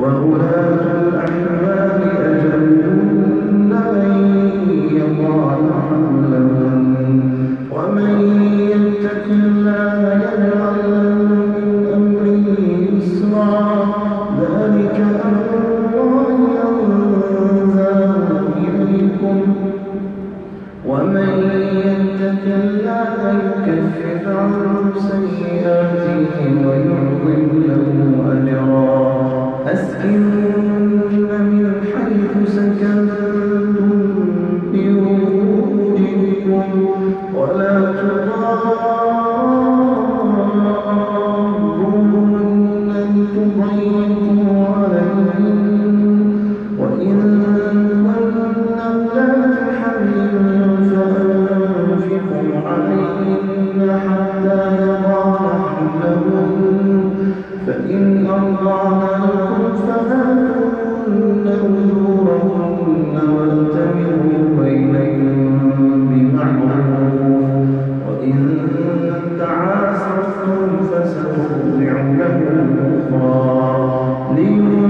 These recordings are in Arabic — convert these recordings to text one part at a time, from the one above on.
وأولاة نسمعونه الأخرى. لينذر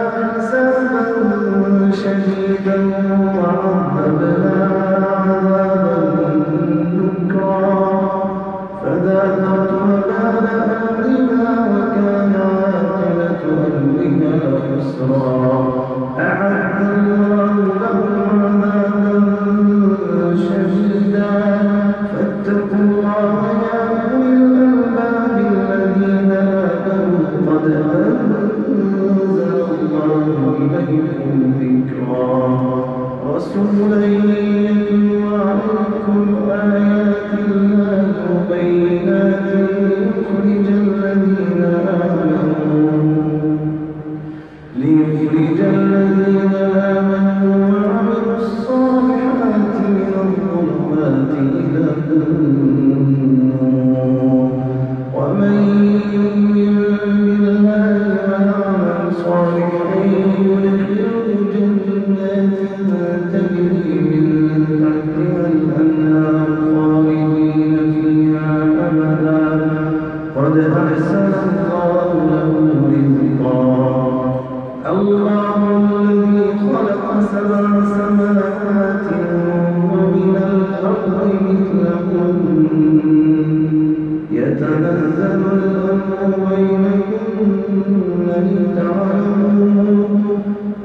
pasión, no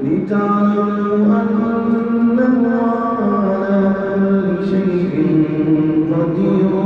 لتعلموا أنه على كل شيء قدير.